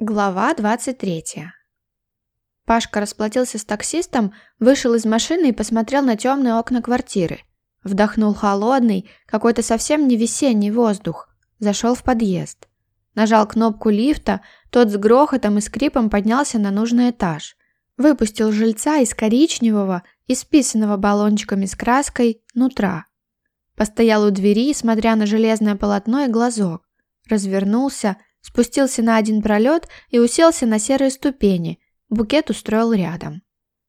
Глава 23. Пашка расплатился с таксистом, вышел из машины и посмотрел на темные окна квартиры. Вдохнул холодный, какой-то совсем не весенний воздух. Зашел в подъезд. Нажал кнопку лифта, тот с грохотом и скрипом поднялся на нужный этаж. Выпустил жильца из коричневого, исписанного баллончиками с краской, нутра. Постоял у двери, смотря на железное полотно и глазок. Развернулся спустился на один пролет и уселся на серые ступени. Букет устроил рядом.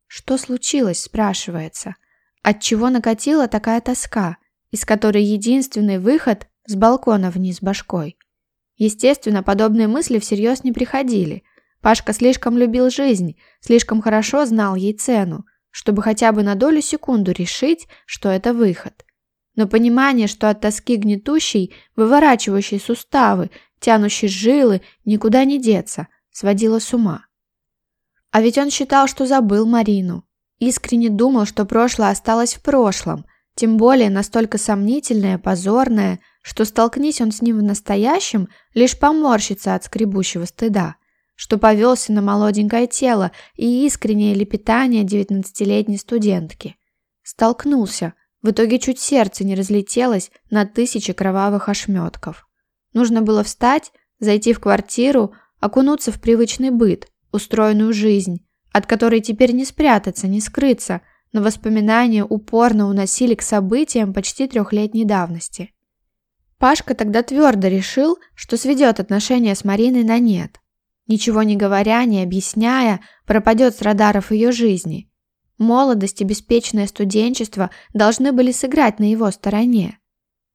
«Что случилось?» – спрашивается. Отчего накатила такая тоска, из которой единственный выход – с балкона вниз башкой? Естественно, подобные мысли всерьез не приходили. Пашка слишком любил жизнь, слишком хорошо знал ей цену, чтобы хотя бы на долю секунду решить, что это выход. Но понимание, что от тоски гнетущей, выворачивающей суставы тянущий жилы, никуда не деться, сводила с ума. А ведь он считал, что забыл Марину. Искренне думал, что прошлое осталось в прошлом, тем более настолько сомнительное, позорное, что столкнись он с ним в настоящем, лишь поморщится от скребущего стыда, что повелся на молоденькое тело и искреннее лепетание девятнадцатилетней студентки. Столкнулся, в итоге чуть сердце не разлетелось на тысячи кровавых ошметков. Нужно было встать, зайти в квартиру, окунуться в привычный быт, устроенную жизнь, от которой теперь не спрятаться, не скрыться, но воспоминания упорно уносили к событиям почти трехлетней давности. Пашка тогда твердо решил, что сведет отношения с Мариной на нет. Ничего не говоря, не объясняя, пропадет с радаров ее жизни. Молодость и беспечное студенчество должны были сыграть на его стороне.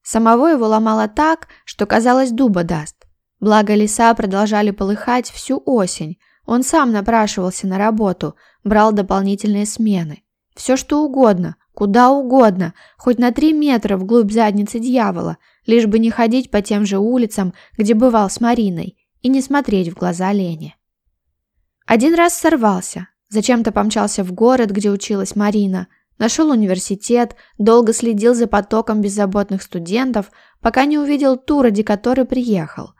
Самого его ломало так, что, казалось, дуба даст. Благо леса продолжали полыхать всю осень. Он сам напрашивался на работу, брал дополнительные смены. Все что угодно, куда угодно, хоть на три метра вглубь задницы дьявола, лишь бы не ходить по тем же улицам, где бывал с Мариной, и не смотреть в глаза Лене. Один раз сорвался, зачем-то помчался в город, где училась Марина – Нашел университет, долго следил за потоком беззаботных студентов, пока не увидел ту, ради которой приехал.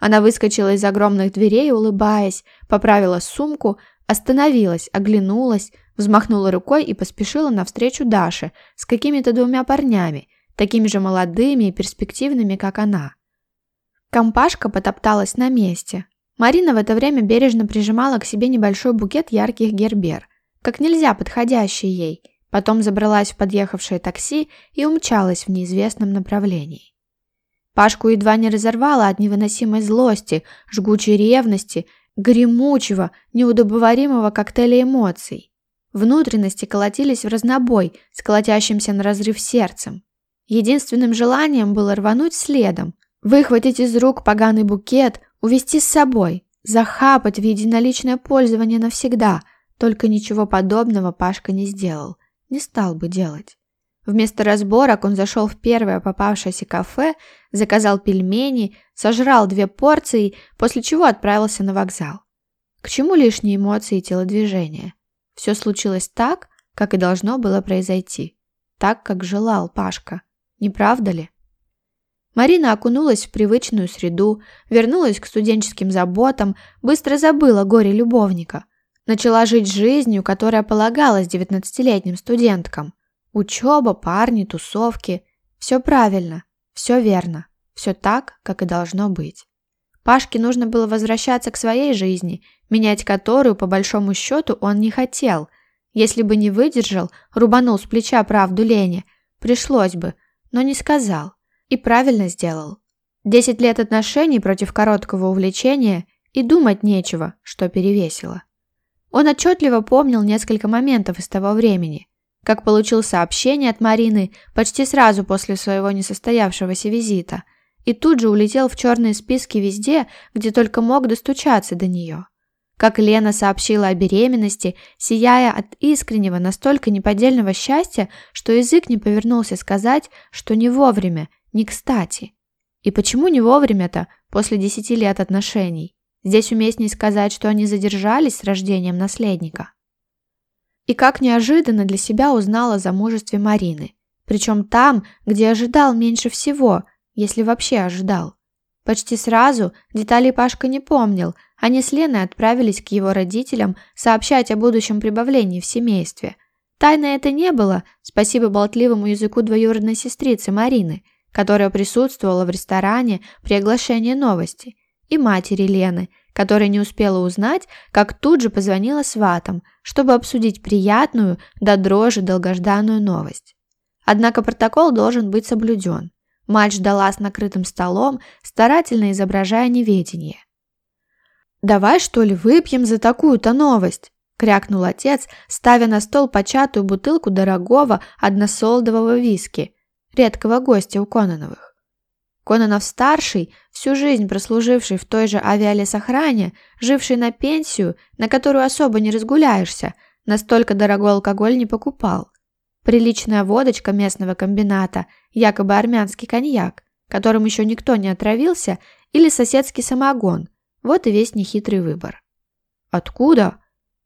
Она выскочила из огромных дверей, улыбаясь, поправила сумку, остановилась, оглянулась, взмахнула рукой и поспешила навстречу Даше с какими-то двумя парнями, такими же молодыми и перспективными, как она. Компашка потопталась на месте. Марина в это время бережно прижимала к себе небольшой букет ярких гербер, как нельзя подходящий ей – потом забралась в подъехавшее такси и умчалась в неизвестном направлении. Пашку едва не разорвало от невыносимой злости, жгучей ревности, гремучего, неудобоваримого коктейля эмоций. Внутренности колотились в разнобой с колотящимся на разрыв сердцем. Единственным желанием было рвануть следом, выхватить из рук поганый букет, увести с собой, захапать в единоличное пользование навсегда, только ничего подобного Пашка не сделал. Не стал бы делать. Вместо разборок он зашел в первое попавшееся кафе, заказал пельмени, сожрал две порции, после чего отправился на вокзал. К чему лишние эмоции и телодвижения? Все случилось так, как и должно было произойти. Так, как желал Пашка. Не правда ли? Марина окунулась в привычную среду, вернулась к студенческим заботам, быстро забыла горе любовника. начала жить жизнью, которая полагалась 19-летним студенткам. Учеба, парни, тусовки. Все правильно, все верно, все так, как и должно быть. Пашке нужно было возвращаться к своей жизни, менять которую, по большому счету, он не хотел. Если бы не выдержал, рубанул с плеча правду Лене, пришлось бы, но не сказал. И правильно сделал. Десять лет отношений против короткого увлечения и думать нечего, что перевесило. Он отчетливо помнил несколько моментов из того времени, как получил сообщение от Марины почти сразу после своего несостоявшегося визита и тут же улетел в черные списки везде, где только мог достучаться до нее. Как Лена сообщила о беременности, сияя от искреннего, настолько неподдельного счастья, что язык не повернулся сказать, что не вовремя, не кстати. И почему не вовремя-то, после десяти лет отношений? Здесь уместнее сказать, что они задержались с рождением наследника. И как неожиданно для себя узнала о замужестве Марины. Причем там, где ожидал меньше всего, если вообще ожидал. Почти сразу деталей Пашка не помнил, они с Леной отправились к его родителям сообщать о будущем прибавлении в семействе. Тайны это не было, спасибо болтливому языку двоюродной сестрицы Марины, которая присутствовала в ресторане при оглашении новости и матери Лены, которая не успела узнать, как тут же позвонила сватам, чтобы обсудить приятную до да дрожи долгожданную новость. Однако протокол должен быть соблюден. Мать ждала с накрытым столом, старательно изображая неведение. «Давай, что ли, выпьем за такую-то новость?» – крякнул отец, ставя на стол початую бутылку дорогого односолдового виски, редкого гостя у Кононовых. Кононов-старший, всю жизнь прослуживший в той же авиалесохране, живший на пенсию, на которую особо не разгуляешься, настолько дорогой алкоголь не покупал. Приличная водочка местного комбината, якобы армянский коньяк, которым еще никто не отравился, или соседский самогон. Вот и весь нехитрый выбор. «Откуда?»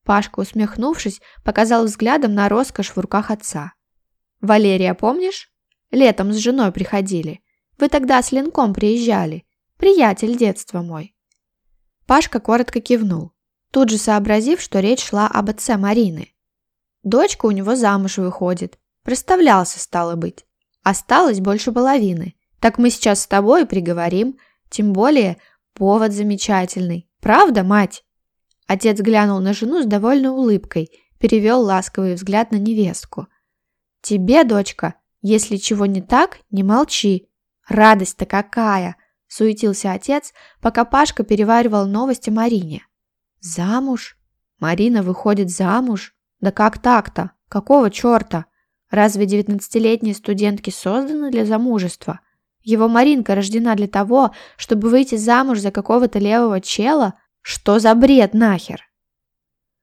Пашка, усмехнувшись, показал взглядом на роскошь в руках отца. «Валерия, помнишь? Летом с женой приходили. Вы тогда с Ленком приезжали. Приятель детства мой». Пашка коротко кивнул, тут же сообразив, что речь шла об отце Марины. Дочка у него замуж выходит. представлялся стало быть. Осталось больше половины. Так мы сейчас с тобой приговорим. Тем более, повод замечательный. Правда, мать?» Отец глянул на жену с довольной улыбкой, перевел ласковый взгляд на невестку. «Тебе, дочка, если чего не так, не молчи. Радость-то какая!» – суетился отец, пока Пашка переваривал новости Марине. «Замуж? Марина выходит замуж? Да как так-то? Какого черта? Разве девятнадцатилетние студентки созданы для замужества? Его Маринка рождена для того, чтобы выйти замуж за какого-то левого чела? Что за бред нахер?»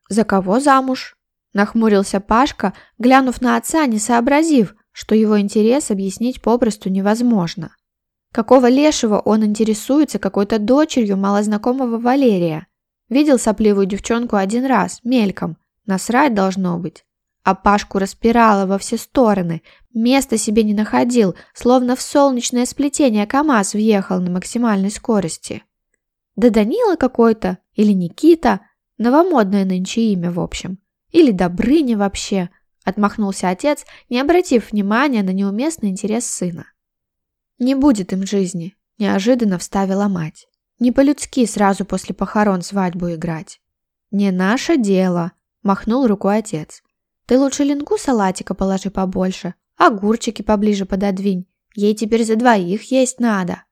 «За кого замуж?» – нахмурился Пашка, глянув на отца, не сообразив – что его интерес объяснить попросту невозможно. Какого лешего он интересуется какой-то дочерью малознакомого Валерия? Видел сопливую девчонку один раз, мельком. Насрать должно быть. А Пашку распирало во все стороны. Места себе не находил, словно в солнечное сплетение КамАЗ въехал на максимальной скорости. Да Данила какой-то, или Никита, новомодное нынче имя в общем. Или Добрыня вообще – отмахнулся отец, не обратив внимания на неуместный интерес сына. «Не будет им жизни», – неожиданно вставила мать. «Не по-людски сразу после похорон свадьбу играть». «Не наше дело», – махнул рукой отец. «Ты лучше линку салатика положи побольше, огурчики поближе пододвинь. Ей теперь за двоих есть надо».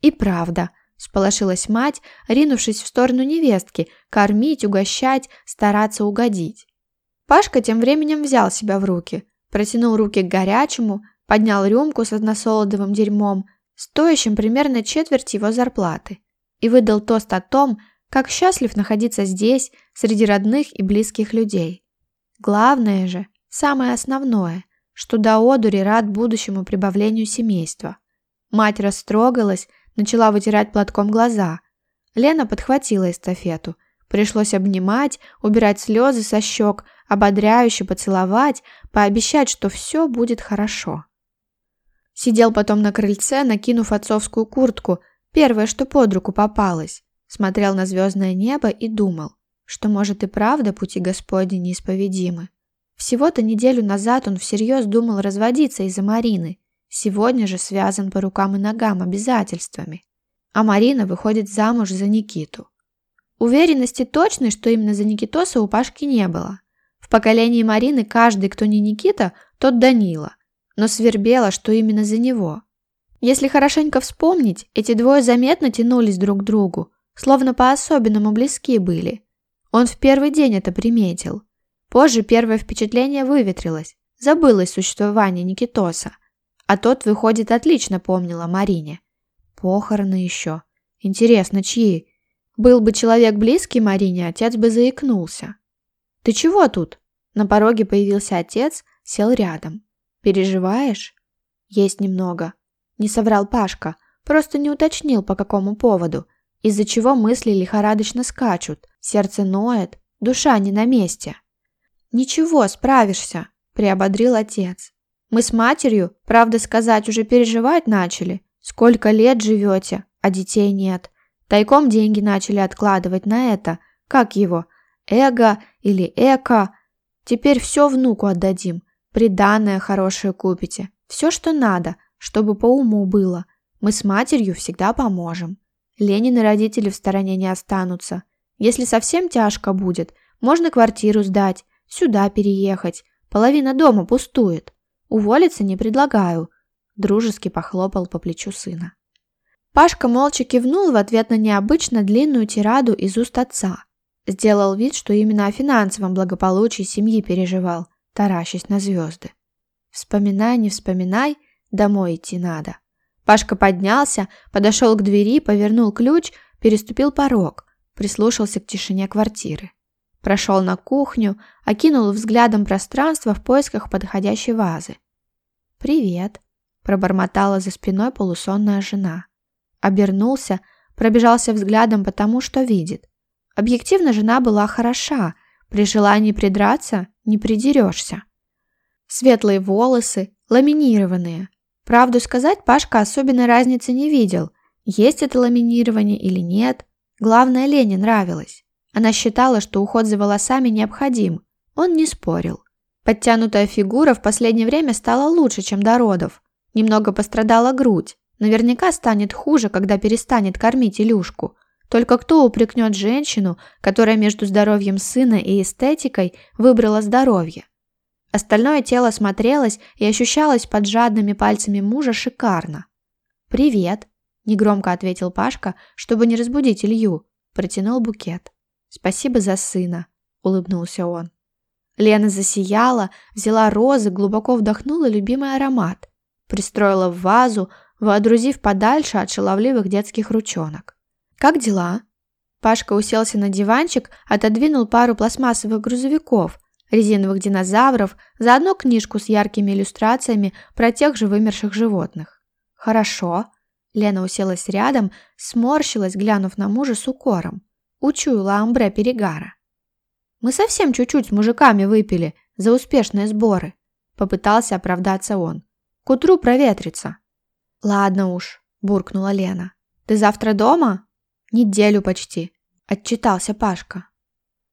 «И правда», – сполошилась мать, ринувшись в сторону невестки, кормить, угощать, стараться угодить. Пашка тем временем взял себя в руки, протянул руки к горячему, поднял рюмку с односолодовым дерьмом, стоящим примерно четверть его зарплаты, и выдал тост о том, как счастлив находиться здесь, среди родных и близких людей. Главное же, самое основное, что до одури рад будущему прибавлению семейства. Мать растрогалась, начала вытирать платком глаза. Лена подхватила эстафету. Пришлось обнимать, убирать слезы со щек – ободряюще поцеловать, пообещать, что все будет хорошо. Сидел потом на крыльце, накинув отцовскую куртку, первое, что под руку попалось. Смотрел на звездное небо и думал, что, может, и правда пути господи неисповедимы. Всего-то неделю назад он всерьез думал разводиться из-за Марины. Сегодня же связан по рукам и ногам обязательствами. А Марина выходит замуж за Никиту. Уверенности точной, что именно за Никитоса у Пашки не было. В поколении Марины каждый, кто не Никита, тот Данила, но свербело, что именно за него. Если хорошенько вспомнить, эти двое заметно тянулись друг к другу, словно по-особенному близки были. Он в первый день это приметил. Позже первое впечатление выветрилось, забылось существование Никитоса. А тот, выходит, отлично помнил о Марине. Похороны еще. Интересно, чьи? Был бы человек близкий Марине, отец бы заикнулся. Ты чего тут?» На пороге появился отец, сел рядом. «Переживаешь?» «Есть немного». Не соврал Пашка, просто не уточнил, по какому поводу, из-за чего мысли лихорадочно скачут, сердце ноет, душа не на месте. «Ничего, справишься», – приободрил отец. «Мы с матерью, правда сказать, уже переживать начали. Сколько лет живете, а детей нет. Тайком деньги начали откладывать на это, как его – эго или эко. Теперь все внуку отдадим, приданное хорошее купите, все, что надо, чтобы по уму было. Мы с матерью всегда поможем. Ленины родители в стороне не останутся. Если совсем тяжко будет, можно квартиру сдать, сюда переехать. Половина дома пустует. Уволиться не предлагаю. Дружески похлопал по плечу сына. Пашка молча кивнул в ответ на необычно длинную тираду из уст отца сделал вид, что именно о финансовом благополучии семьи переживал, таращась на звезды. «Вспоминай, не вспоминай, домой идти надо». Пашка поднялся, подошел к двери, повернул ключ, переступил порог, прислушался к тишине квартиры. Прошел на кухню, окинул взглядом пространство в поисках подходящей вазы. «Привет», – пробормотала за спиной полусонная жена. Обернулся, пробежался взглядом по тому, что видит – Объективно жена была хороша, при желании придраться не придерешься. Светлые волосы, ламинированные. Правду сказать, Пашка особенной разницы не видел, есть это ламинирование или нет. Главное, Лене нравилось. Она считала, что уход за волосами необходим. Он не спорил. Подтянутая фигура в последнее время стала лучше, чем до родов. Немного пострадала грудь. Наверняка станет хуже, когда перестанет кормить Илюшку. Только кто упрекнет женщину, которая между здоровьем сына и эстетикой выбрала здоровье? Остальное тело смотрелось и ощущалось под жадными пальцами мужа шикарно. «Привет», – негромко ответил Пашка, чтобы не разбудить Илью. Протянул букет. «Спасибо за сына», – улыбнулся он. Лена засияла, взяла розы, глубоко вдохнула любимый аромат. Пристроила в вазу, водрузив подальше от шаловливых детских ручонок. «Как дела?» Пашка уселся на диванчик, отодвинул пару пластмассовых грузовиков, резиновых динозавров, заодно книжку с яркими иллюстрациями про тех же вымерших животных. «Хорошо». Лена уселась рядом, сморщилась, глянув на мужа с укором. Учуяла амбре перегара. «Мы совсем чуть-чуть с мужиками выпили за успешные сборы», попытался оправдаться он. «К утру проветрится». «Ладно уж», буркнула Лена. «Ты завтра дома?» неделю почти», – отчитался Пашка.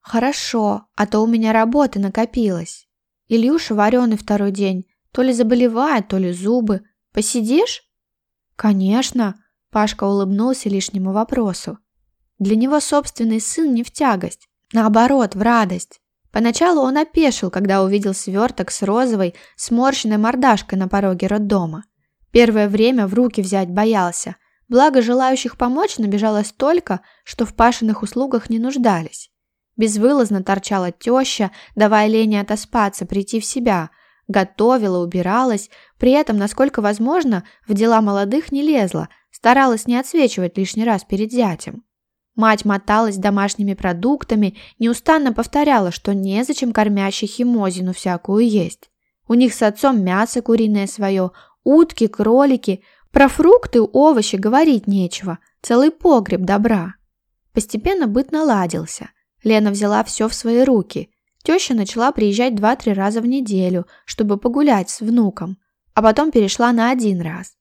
«Хорошо, а то у меня работы накопилось. Ильюша вареный второй день, то ли заболевает, то ли зубы. Посидишь?» «Конечно», – Пашка улыбнулся лишнему вопросу. Для него собственный сын не в тягость, наоборот, в радость. Поначалу он опешил, когда увидел сверток с розовой, сморщенной мордашкой на пороге роддома. Первое время в руки взять боялся, Благо желающих помочь набежалось столько, что в Пашиных услугах не нуждались. Безвылазно торчала теща, давая Лене отоспаться, прийти в себя. Готовила, убиралась, при этом, насколько возможно, в дела молодых не лезла, старалась не отсвечивать лишний раз перед зятем. Мать моталась домашними продуктами, неустанно повторяла, что незачем кормящей химозину всякую есть. У них с отцом мясо куриное свое, утки, кролики – про Профрукты, овощи говорить нечего, целый погреб добра. Постепенно быт наладился. Лена взяла все в свои руки. Теща начала приезжать два-три раза в неделю, чтобы погулять с внуком, а потом перешла на один раз.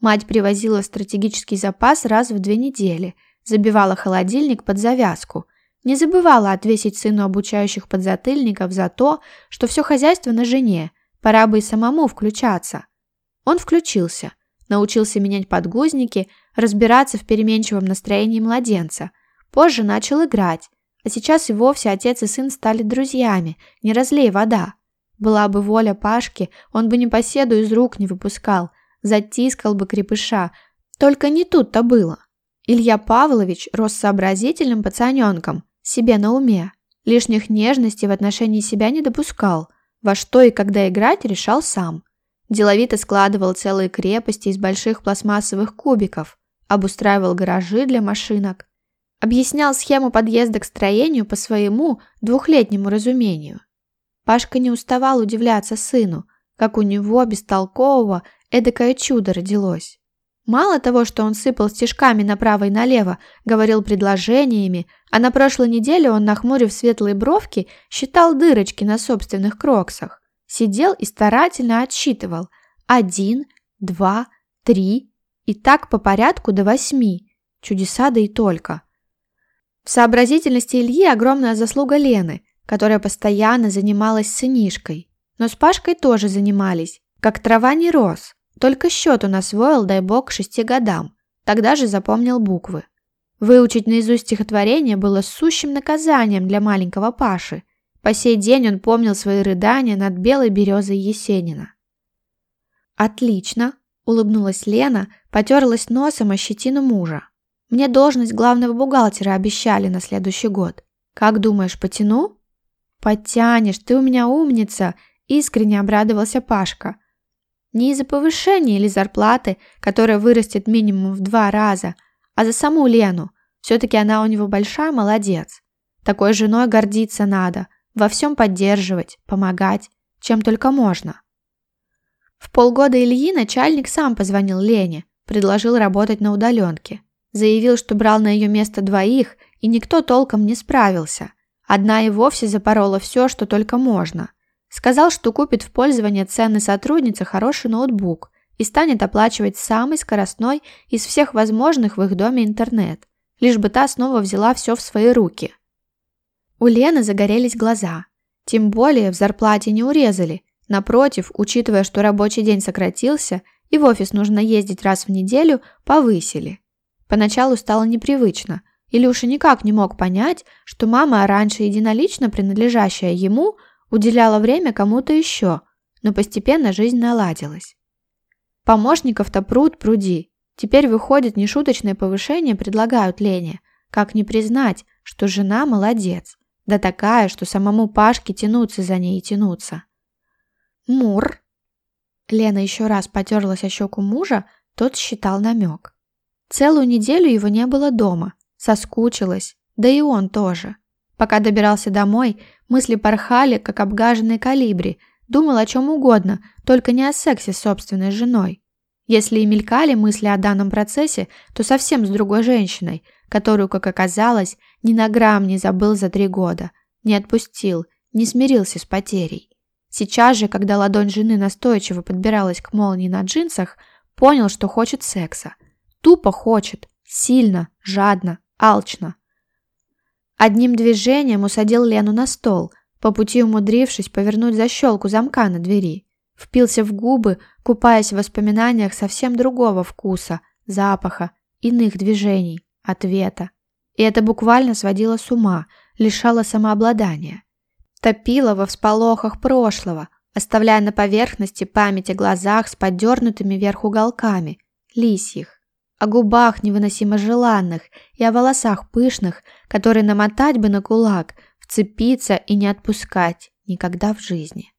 Мать привозила стратегический запас раз в две недели, забивала холодильник под завязку, не забывала отвесить сыну обучающих подзатыльников за то, что все хозяйство на жене, пора бы и самому включаться. Он включился – научился менять подгузники, разбираться в переменчивом настроении младенца. Позже начал играть, а сейчас и вовсе отец и сын стали друзьями, не разлей вода. Была бы воля Пашки, он бы непоседу из рук не выпускал, затискал бы крепыша. Только не тут-то было. Илья Павлович рос сообразительным пацаненком, себе на уме. Лишних нежностей в отношении себя не допускал, во что и когда играть решал сам – деловито складывал целые крепости из больших пластмассовых кубиков, обустраивал гаражи для машинок, объяснял схему подъезда к строению по своему двухлетнему разумению. Пашка не уставал удивляться сыну, как у него бестолкового эдакое чудо родилось. Мало того, что он сыпал стежками направо и налево, говорил предложениями, а на прошлой неделе он, нахмурив светлые бровки, считал дырочки на собственных кроксах сидел и старательно отсчитывал. Один, два, три и так по порядку до восьми. Чудеса да и только. В сообразительности Ильи огромная заслуга Лены, которая постоянно занималась сынишкой. Но с Пашкой тоже занимались, как трава не рос. Только счет он освоил, дай бог, к шести годам. Тогда же запомнил буквы. Выучить наизусть стихотворение было сущим наказанием для маленького Паши – По сей день он помнил свои рыдания над белой березой Есенина. «Отлично!» – улыбнулась Лена, потерлась носом о щетину мужа. «Мне должность главного бухгалтера обещали на следующий год. Как думаешь, потяну?» «Подтянешь, ты у меня умница!» – искренне обрадовался Пашка. Не из-за повышения или зарплаты, которая вырастет минимум в два раза, а за саму Лену. Все-таки она у него большая молодец. Такой женой гордиться надо, во всем поддерживать, помогать, чем только можно. В полгода Ильи начальник сам позвонил Лене, предложил работать на удаленке. Заявил, что брал на ее место двоих, и никто толком не справился. Одна и вовсе запорола все, что только можно. Сказал, что купит в пользование ценной сотруднице хороший ноутбук и станет оплачивать самый скоростной из всех возможных в их доме интернет, лишь бы та снова взяла все в свои руки – у Лены загорелись глаза. Тем более в зарплате не урезали. Напротив, учитывая, что рабочий день сократился и в офис нужно ездить раз в неделю, повысили. Поначалу стало непривычно. Илюша никак не мог понять, что мама, а раньше единолично принадлежащая ему, уделяла время кому-то еще, но постепенно жизнь наладилась. Помощников-то пруд пруди. Теперь выходит нешуточное повышение предлагают Лене. Как не признать, что жена молодец. Да такая, что самому Пашке тянуться за ней и тянуться. «Мур!» Лена еще раз потерлась о щеку мужа, тот считал намек. Целую неделю его не было дома, соскучилась, да и он тоже. Пока добирался домой, мысли порхали, как обгаженные калибри, думал о чем угодно, только не о сексе с собственной женой. Если и мелькали мысли о данном процессе, то совсем с другой женщиной – которую, как оказалось, ни на грамм не забыл за три года, не отпустил, не смирился с потерей. Сейчас же, когда ладонь жены настойчиво подбиралась к молнии на джинсах, понял, что хочет секса. Тупо хочет, сильно, жадно, алчно. Одним движением усадил Лену на стол, по пути умудрившись повернуть защелку замка на двери. Впился в губы, купаясь в воспоминаниях совсем другого вкуса, запаха, иных движений ответа. И это буквально сводило с ума, лишало самообладания. Топило во всполохах прошлого, оставляя на поверхности память о глазах с подернутыми вверх уголками, лисьих, о губах невыносимо желанных и о волосах пышных, которые намотать бы на кулак, вцепиться и не отпускать никогда в жизни.